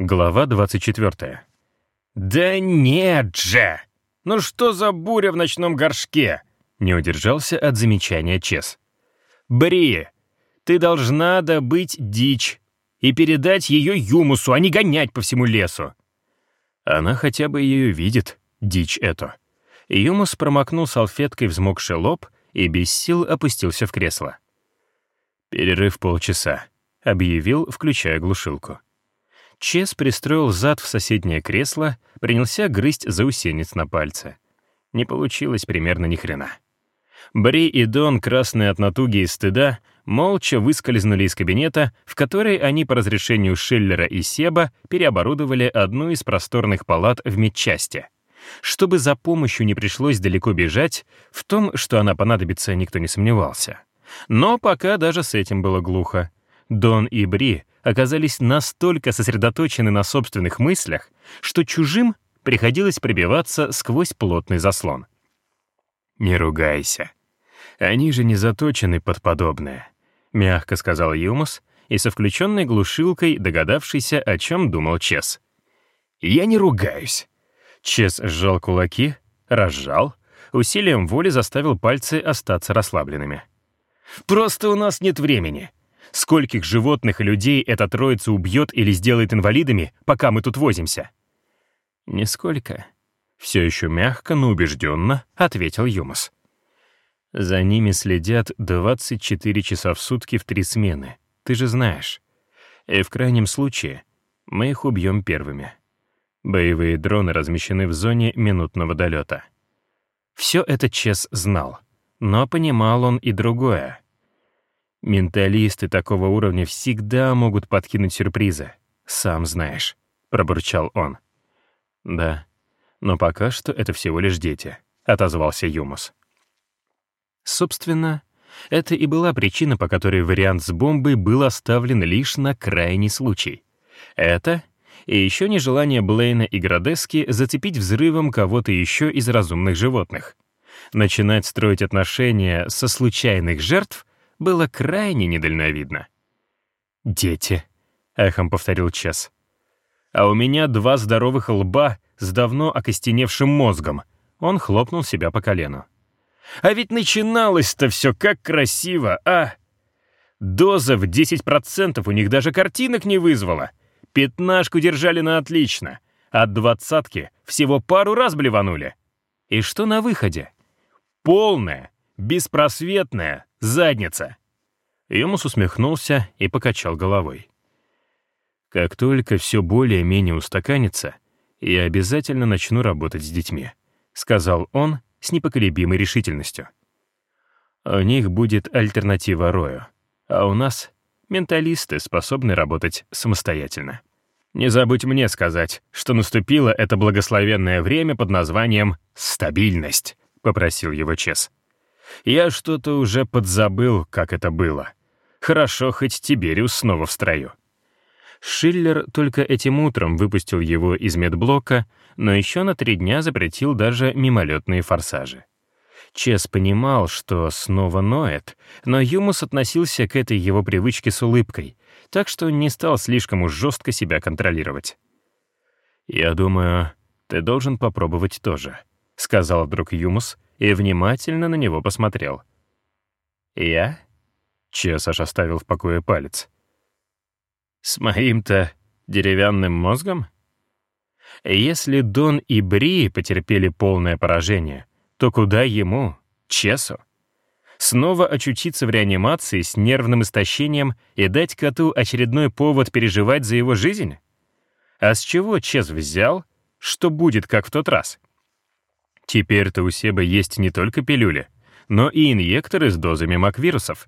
Глава 24. «Да нет же! Ну что за буря в ночном горшке?» Не удержался от замечания Чес. «Бри, ты должна добыть дичь и передать ее Юмусу, а не гонять по всему лесу». Она хотя бы ее видит, дичь эту. Юмус промокнул салфеткой взмокший лоб и без сил опустился в кресло. «Перерыв полчаса», — объявил, включая глушилку. Чес пристроил зад в соседнее кресло, принялся грызть заусенец на пальце. Не получилось примерно ни хрена. Бри и Дон, красные от натуги и стыда, молча выскользнули из кабинета, в который они по разрешению Шиллера и Себа переоборудовали одну из просторных палат в медчасти. Чтобы за помощью не пришлось далеко бежать, в том, что она понадобится, никто не сомневался. Но пока даже с этим было глухо. Дон и Бри оказались настолько сосредоточены на собственных мыслях, что чужим приходилось пробиваться сквозь плотный заслон. «Не ругайся. Они же не заточены под подобное», — мягко сказал Юмус, и со включенной глушилкой догадавшийся, о чем думал Чес. «Я не ругаюсь». Чес сжал кулаки, разжал, усилием воли заставил пальцы остаться расслабленными. «Просто у нас нет времени. Скольких животных и людей эта троица убьет или сделает инвалидами, пока мы тут возимся?» «Нисколько», — все еще мягко, но убежденно ответил Юмос. «За ними следят 24 часа в сутки в три смены, ты же знаешь. И в крайнем случае мы их убьем первыми. Боевые дроны размещены в зоне минутного долета». Все это Чес знал, но понимал он и другое — Менталисты такого уровня всегда могут подкинуть сюрпризы. Сам знаешь», — пробурчал он. «Да, но пока что это всего лишь дети», — отозвался Юмус. Собственно, это и была причина, по которой вариант с бомбой был оставлен лишь на крайний случай. Это и еще нежелание Блейна и Градески зацепить взрывом кого-то еще из разумных животных. Начинать строить отношения со случайных жертв — было крайне недальновидно. «Дети», — эхом повторил Чес. «А у меня два здоровых лба с давно окостеневшим мозгом». Он хлопнул себя по колену. «А ведь начиналось-то все как красиво, а? Доза в 10% у них даже картинок не вызвала. Пятнашку держали на отлично. От двадцатки всего пару раз блеванули. И что на выходе? Полная, беспросветная задница!» Юмус усмехнулся и покачал головой. «Как только все более-менее устаканится, я обязательно начну работать с детьми», — сказал он с непоколебимой решительностью. «У них будет альтернатива Рою, а у нас менталисты способны работать самостоятельно. Не забудь мне сказать, что наступило это благословенное время под названием «стабильность», — попросил его Чес. Я что-то уже подзабыл, как это было. Хорошо, хоть Тибериус снова в строю. Шиллер только этим утром выпустил его из медблока, но еще на три дня запретил даже мимолетные форсажи. Чес понимал, что снова ноет, но Юмус относился к этой его привычке с улыбкой, так что не стал слишком уж жестко себя контролировать. «Я думаю, ты должен попробовать тоже», — сказал вдруг Юмус, и внимательно на него посмотрел. «Я?» — Чес аж оставил в покое палец. «С моим-то деревянным мозгом?» Если Дон и Бри потерпели полное поражение, то куда ему, Чесу? Снова очутиться в реанимации с нервным истощением и дать коту очередной повод переживать за его жизнь? А с чего Чес взял, что будет как в тот раз? Теперь-то у Себа есть не только пилюли, но и инъекторы с дозами маквирусов.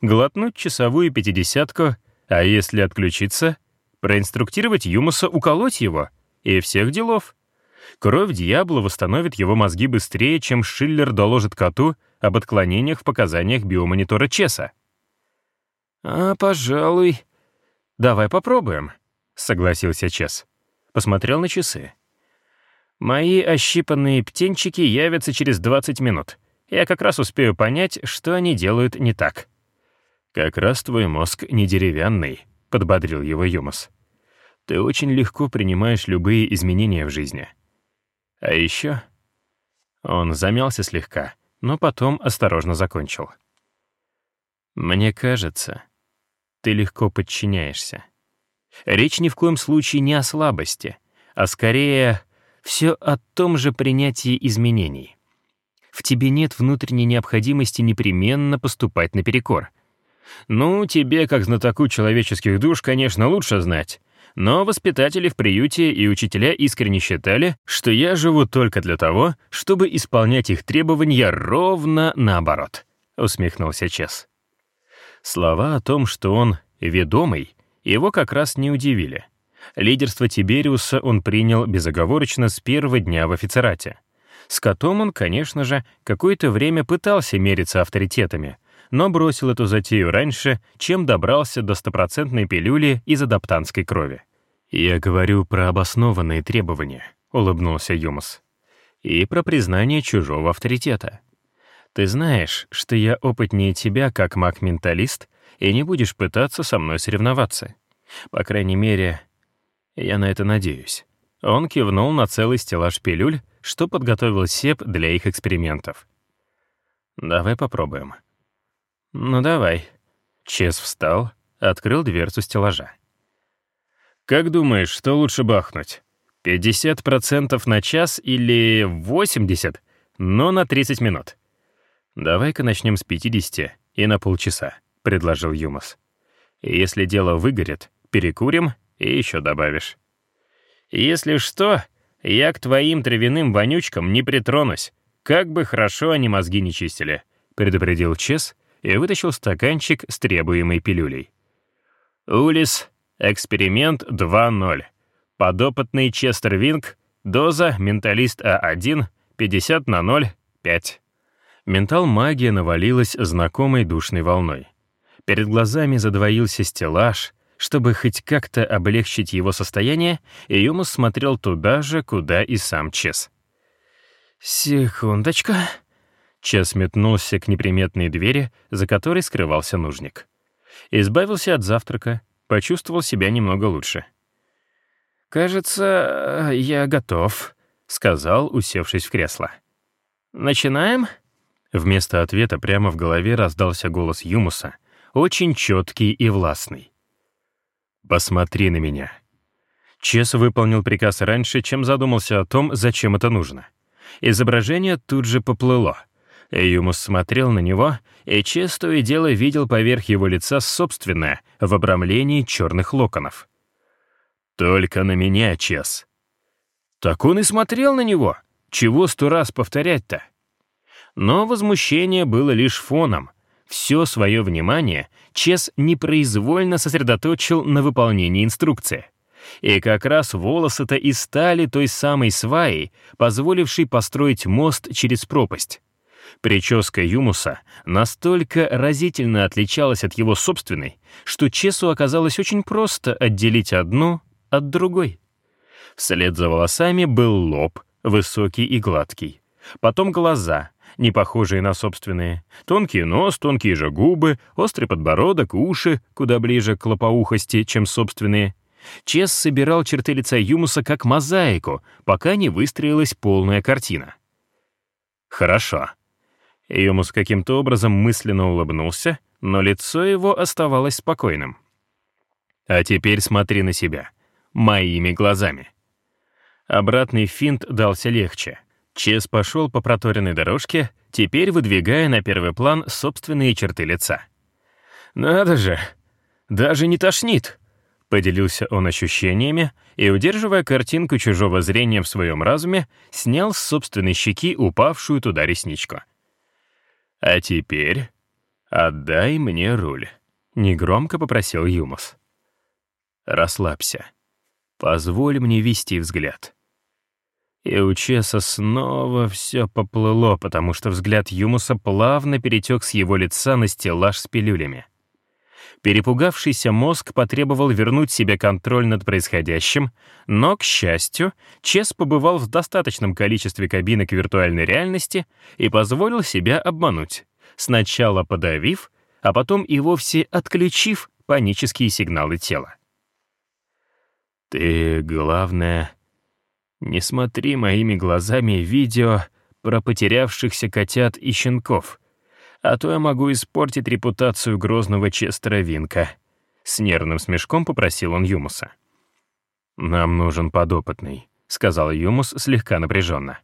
Глотнуть часовую пятидесятку, а если отключиться, проинструктировать Юмуса уколоть его, и всех делов. Кровь Дьябла восстановит его мозги быстрее, чем Шиллер доложит коту об отклонениях в показаниях биомонитора Чеса. «А, пожалуй. Давай попробуем», — согласился Чес. Посмотрел на часы. Мои ощипанные птенчики явятся через 20 минут. Я как раз успею понять, что они делают не так. «Как раз твой мозг не деревянный», — подбодрил его Юмос. Ты очень легко принимаешь любые изменения в жизни. А еще... Он замялся слегка, но потом осторожно закончил. «Мне кажется, ты легко подчиняешься. Речь ни в коем случае не о слабости, а скорее все о том же принятии изменений. В тебе нет внутренней необходимости непременно поступать наперекор. Ну, тебе, как знатоку человеческих душ, конечно, лучше знать. Но воспитатели в приюте и учителя искренне считали, что я живу только для того, чтобы исполнять их требования ровно наоборот», — усмехнулся Чес. Слова о том, что он ведомый, его как раз не удивили. Лидерство Тибериуса он принял безоговорочно с первого дня в офицерате. С котом он, конечно же, какое-то время пытался мериться авторитетами, но бросил эту затею раньше, чем добрался до стопроцентной пилюли из адаптанской крови. «Я говорю про обоснованные требования», — улыбнулся Юмус. «И про признание чужого авторитета. Ты знаешь, что я опытнее тебя как маг-менталист и не будешь пытаться со мной соревноваться. По крайней мере, я на это надеюсь». Он кивнул на целый стеллаж пилюль, что подготовил Сеп для их экспериментов. «Давай попробуем». «Ну давай». Чес встал, открыл дверцу стеллажа. «Как думаешь, что лучше бахнуть? 50% на час или 80%, но на 30 минут?» «Давай-ка начнем с 50 и на полчаса», — предложил Юмас. «Если дело выгорит, перекурим и еще добавишь». «Если что, я к твоим травяным вонючкам не притронусь, как бы хорошо они мозги не чистили», — предупредил Чес и вытащил стаканчик с требуемой пилюлей. «Улис, эксперимент 2.0. Подопытный Честер Винг, доза менталист А1, 50 на 0, 5». Ментал магия навалилась знакомой душной волной. Перед глазами задвоился стеллаж, чтобы хоть как-то облегчить его состояние, Юмус смотрел туда же, куда и сам Чес. «Секундочка». Чес метнулся к неприметной двери, за которой скрывался нужник. Избавился от завтрака, почувствовал себя немного лучше. «Кажется, я готов», — сказал, усевшись в кресло. «Начинаем?» Вместо ответа прямо в голове раздался голос Юмуса, очень четкий и властный. «Посмотри на меня». Чес выполнил приказ раньше, чем задумался о том, зачем это нужно. Изображение тут же поплыло. Юмус смотрел на него, и Чес то и дело видел поверх его лица собственное в обрамлении черных локонов. «Только на меня, Чес». Так он и смотрел на него. Чего сто раз повторять-то? Но возмущение было лишь фоном. Все свое внимание Чес непроизвольно сосредоточил на выполнении инструкции. И как раз волосы-то и стали той самой сваей, позволившей построить мост через пропасть. Прическа Юмуса настолько разительно отличалась от его собственной, что Чесу оказалось очень просто отделить одну от другой. Вслед за волосами был лоб, высокий и гладкий. Потом глаза, не похожие на собственные. Тонкий нос, тонкие же губы, острый подбородок, уши, куда ближе к лопоухости, чем собственные. Чес собирал черты лица Юмуса как мозаику, пока не выстроилась полная картина. «Хорошо». Юмус каким-то образом мысленно улыбнулся, но лицо его оставалось спокойным. «А теперь смотри на себя. Моими глазами». Обратный финт дался легче. Чес пошел по проторенной дорожке, теперь выдвигая на первый план собственные черты лица. «Надо же! Даже не тошнит!» Поделился он ощущениями и, удерживая картинку чужого зрения в своем разуме, снял с собственной щеки упавшую туда ресничку. «А теперь отдай мне руль», — негромко попросил Юмус. «Расслабься. Позволь мне вести взгляд». И у Чеса снова все поплыло, потому что взгляд Юмуса плавно перетек с его лица на стеллаж с пилюлями. Перепугавшийся мозг потребовал вернуть себе контроль над происходящим, но, к счастью, Чес побывал в достаточном количестве кабинок виртуальной реальности и позволил себя обмануть, сначала подавив, а потом и вовсе отключив панические сигналы тела. Ты, главное, не смотри моими глазами видео про потерявшихся котят и щенков, а то я могу испортить репутацию грозного Честера Винка. С нервным смешком попросил он Юмуса. «Нам нужен подопытный», — сказал Юмус слегка напряженно.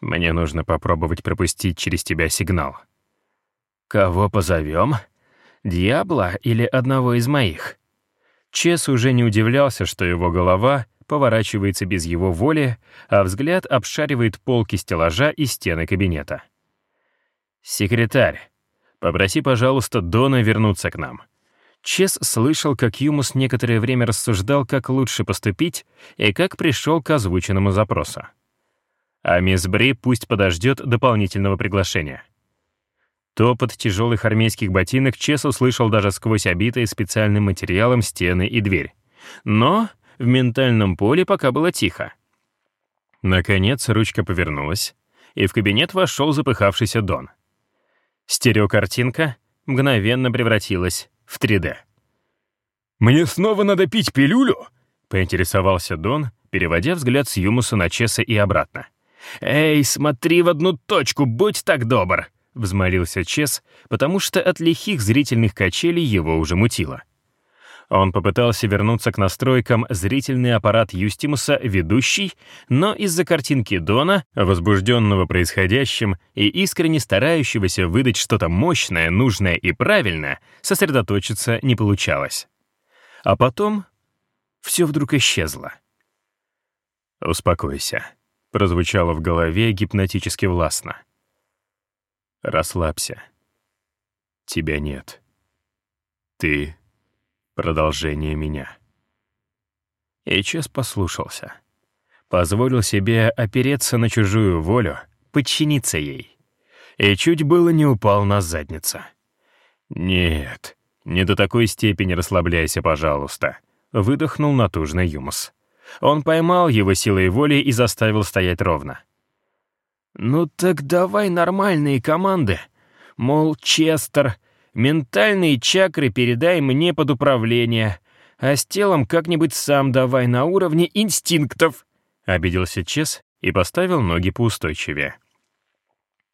«Мне нужно попробовать пропустить через тебя сигнал». «Кого позовем? Дьябла или одного из моих?» Чес уже не удивлялся, что его голова поворачивается без его воли, а взгляд обшаривает полки стеллажа и стены кабинета. «Секретарь, попроси, пожалуйста, Дона вернуться к нам». Чес слышал, как Юмус некоторое время рассуждал, как лучше поступить, и как пришел к озвученному запросу. А мисс Бри пусть подождет дополнительного приглашения. Топот тяжелых армейских ботинок Чес услышал даже сквозь обитые специальным материалом стены и дверь. Но в ментальном поле пока было тихо. Наконец ручка повернулась, и в кабинет вошел запыхавшийся Дон. Стереокартинка мгновенно превратилась в 3D. «Мне снова надо пить пилюлю?» — поинтересовался Дон, переводя взгляд с Юмуса на Чеса и обратно. «Эй, смотри в одну точку, будь так добр!» — взмолился Чес, потому что от лихих зрительных качелей его уже мутило. Он попытался вернуться к настройкам зрительный аппарат Юстимуса «Ведущий», но из-за картинки Дона, возбужденного происходящим и искренне старающегося выдать что-то мощное, нужное и правильное, сосредоточиться не получалось. А потом все вдруг исчезло. «Успокойся», — прозвучало в голове гипнотически властно. Расслабься. Тебя нет. Ты — продолжение меня. Эйчес послушался. Позволил себе опереться на чужую волю, подчиниться ей. И чуть было не упал на задницу. «Нет, не до такой степени расслабляйся, пожалуйста», — выдохнул натужный Юмус. Он поймал его силой воли и заставил стоять ровно. «Ну так давай нормальные команды. Мол, Честер, ментальные чакры передай мне под управление, а с телом как-нибудь сам давай на уровне инстинктов», — обиделся Чес и поставил ноги поустойчивее.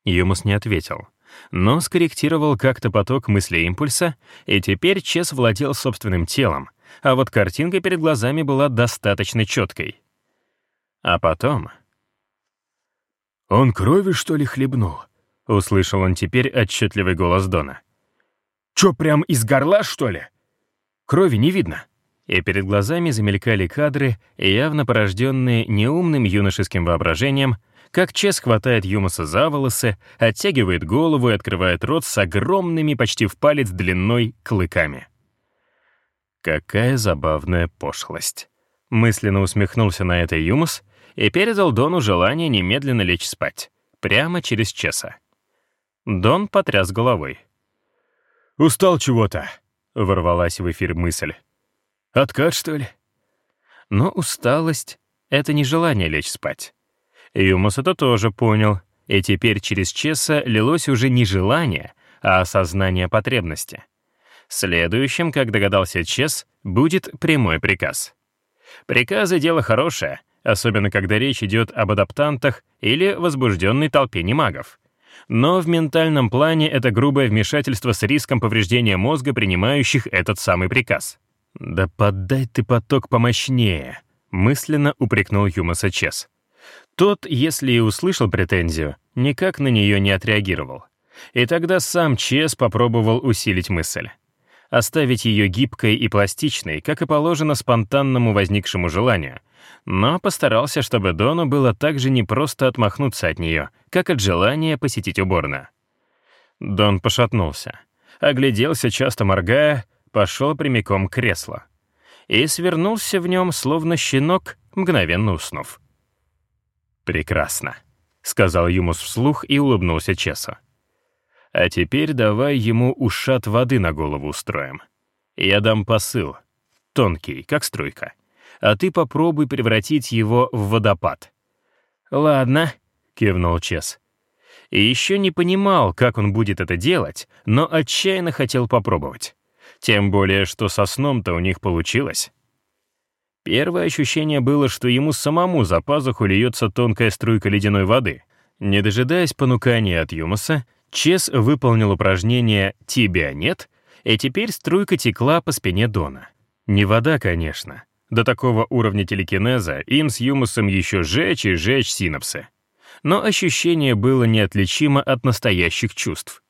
Юмус не ответил, но скорректировал как-то поток мысли-импульса, и теперь Чес владел собственным телом, а вот картинка перед глазами была достаточно четкой. А потом «Он крови, что ли, хлебнул?» — услышал он теперь отчетливый голос Дона. «Чё, прям из горла, что ли?» «Крови не видно». И перед глазами замелькали кадры, явно порожденные неумным юношеским воображением, как Чес хватает Юмуса за волосы, оттягивает голову и открывает рот с огромными, почти в палец длиной, клыками. Какая забавная пошлость. Мысленно усмехнулся на это Юмус и передал Дону желание немедленно лечь спать. Прямо через часа. Дон потряс головой. «Устал чего-то», — ворвалась в эфир мысль. «Откат, что ли?» Но усталость — это не желание лечь спать. Юмус это тоже понял, и теперь через часа лилось уже не желание, а осознание потребности. Следующим, как догадался Чес, будет прямой приказ. Приказы — дело хорошее — особенно когда речь идет об адаптантах или возбужденной толпе немагов. Но в ментальном плане это грубое вмешательство с риском повреждения мозга, принимающих этот самый приказ. «Да поддай ты поток помощнее», — мысленно упрекнул Юмаса Чес. Тот, если и услышал претензию, никак на нее не отреагировал. И тогда сам Чес попробовал усилить мысль оставить ее гибкой и пластичной, как и положено спонтанному возникшему желанию, но постарался, чтобы Дону было так же непросто отмахнуться от нее, как от желания посетить уборную. Дон пошатнулся, огляделся, часто моргая, пошел прямиком к креслу. И свернулся в нем, словно щенок, мгновенно уснув. «Прекрасно», — сказал Юмус вслух и улыбнулся Чесу. А теперь давай ему ушат воды на голову устроим. Я дам посыл. Тонкий, как струйка. А ты попробуй превратить его в водопад. «Ладно», — кивнул Чес. И еще не понимал, как он будет это делать, но отчаянно хотел попробовать. Тем более, что со сном-то у них получилось. Первое ощущение было, что ему самому за пазуху льется тонкая струйка ледяной воды. Не дожидаясь понукания от Юмуса, Чес выполнил упражнение «Тебя нет», и теперь струйка текла по спине Дона. Не вода, конечно. До такого уровня телекинеза им с Юмусом еще жечь и жечь синапсы. Но ощущение было неотличимо от настоящих чувств.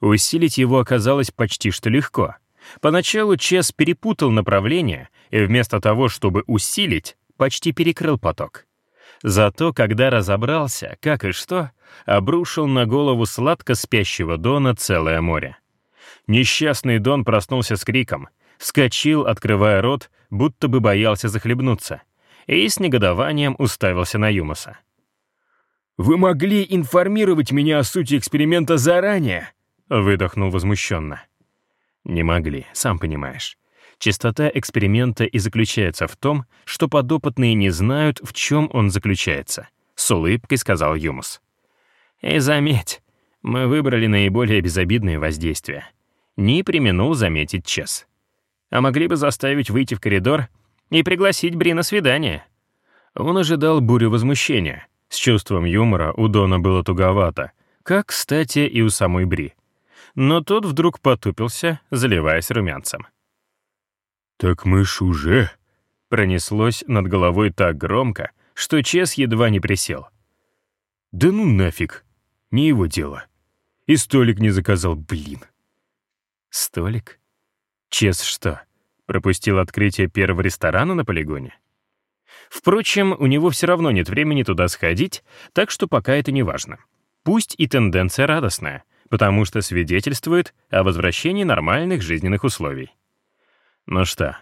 Усилить его оказалось почти что легко. Поначалу Чес перепутал направление и вместо того, чтобы усилить, почти перекрыл поток. Зато, когда разобрался, как и что, обрушил на голову сладко спящего Дона целое море. Несчастный Дон проснулся с криком, вскочил, открывая рот, будто бы боялся захлебнуться, и с негодованием уставился на Юмуса. «Вы могли информировать меня о сути эксперимента заранее?» — выдохнул возмущенно. «Не могли, сам понимаешь. Чистота эксперимента и заключается в том, что подопытные не знают, в чем он заключается», — с улыбкой сказал Юмус. «И заметь, мы выбрали наиболее безобидные воздействия. Не применул заметить Чес. А могли бы заставить выйти в коридор и пригласить Бри на свидание». Он ожидал бурю возмущения. С чувством юмора у Дона было туговато, как, кстати, и у самой Бри. Но тот вдруг потупился, заливаясь румянцем. «Так мы ж уже...» Пронеслось над головой так громко, что Чес едва не присел. «Да ну нафиг, не его дело. И столик не заказал, блин». «Столик? Чес что, пропустил открытие первого ресторана на полигоне?» Впрочем, у него все равно нет времени туда сходить, так что пока это не важно. Пусть и тенденция радостная, потому что свидетельствует о возвращении нормальных жизненных условий. Ну что,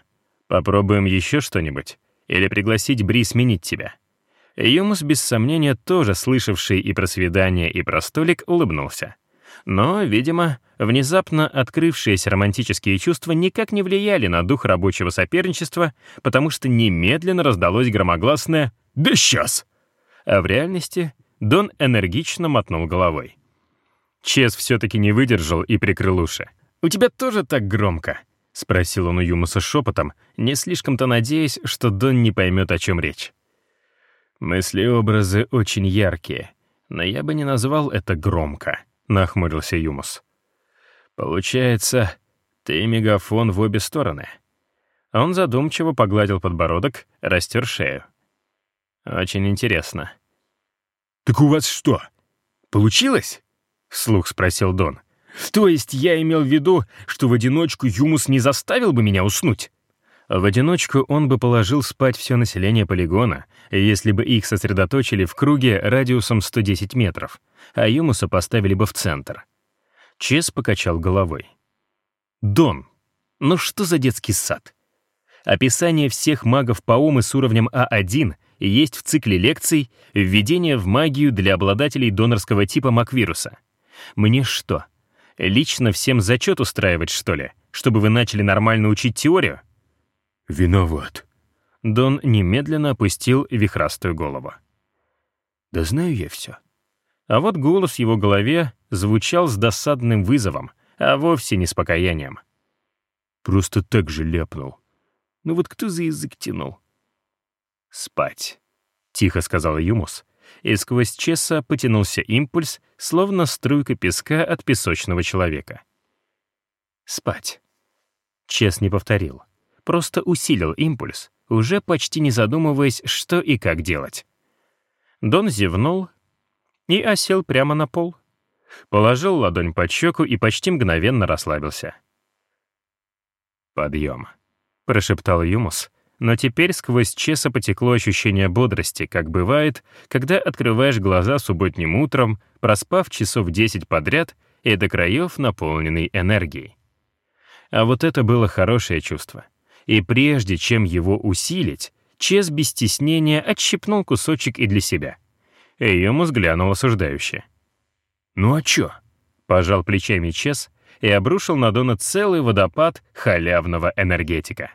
попробуем еще что-нибудь? Или пригласить Бри сменить тебя?» Юмус, без сомнения, тоже слышавший и про свидание, и про столик, улыбнулся. Но, видимо, внезапно открывшиеся романтические чувства никак не влияли на дух рабочего соперничества, потому что немедленно раздалось громогласное «Да сейчас!». А в реальности Дон энергично мотнул головой. Чес все-таки не выдержал и прикрыл уши. «У тебя тоже так громко?» — спросил он у Юмуса шепотом, не слишком-то надеясь, что Дон не поймет, о чем речь. «Мысли-образы очень яркие, но я бы не назвал это громко», — нахмурился Юмус. «Получается, ты мегафон в обе стороны». Он задумчиво погладил подбородок, растер шею. «Очень интересно». «Так у вас что, получилось?» — вслух спросил Дон. То есть я имел в виду, что в одиночку Юмус не заставил бы меня уснуть? В одиночку он бы положил спать все население полигона, если бы их сосредоточили в круге радиусом 110 метров, а Юмуса поставили бы в центр. Чес покачал головой. «Дон, ну что за детский сад?» Описание всех магов Паумы с уровнем А1 есть в цикле лекций «Введение в магию для обладателей донорского типа Маквируса». Мне что, Лично всем зачет устраивать, что ли, чтобы вы начали нормально учить теорию?» «Виноват». Дон немедленно опустил вихрастую голову. «Да знаю я все». А вот голос в его голове звучал с досадным вызовом, а вовсе не с покаянием. «Просто так же ляпнул. Ну вот кто за язык тянул?» «Спать», — тихо сказал Юмус, и сквозь Чеса потянулся импульс, словно струйка песка от песочного человека. «Спать». Чес не повторил, просто усилил импульс, уже почти не задумываясь, что и как делать. Дон зевнул и осел прямо на пол. Положил ладонь под щеку и почти мгновенно расслабился. «Подъем», — прошептал Юмус, но теперь сквозь Чеса потекло ощущение бодрости, как бывает, когда открываешь глаза субботним утром, проспав часов 10 подряд и до краев наполненный энергией. А вот это было хорошее чувство. И прежде чем его усилить, Чес без стеснения отщипнул кусочек и для себя. Эйому взглянул осуждающе. «Ну а чё?» — пожал плечами Чес и обрушил на Дона целый водопад халявного энергетика.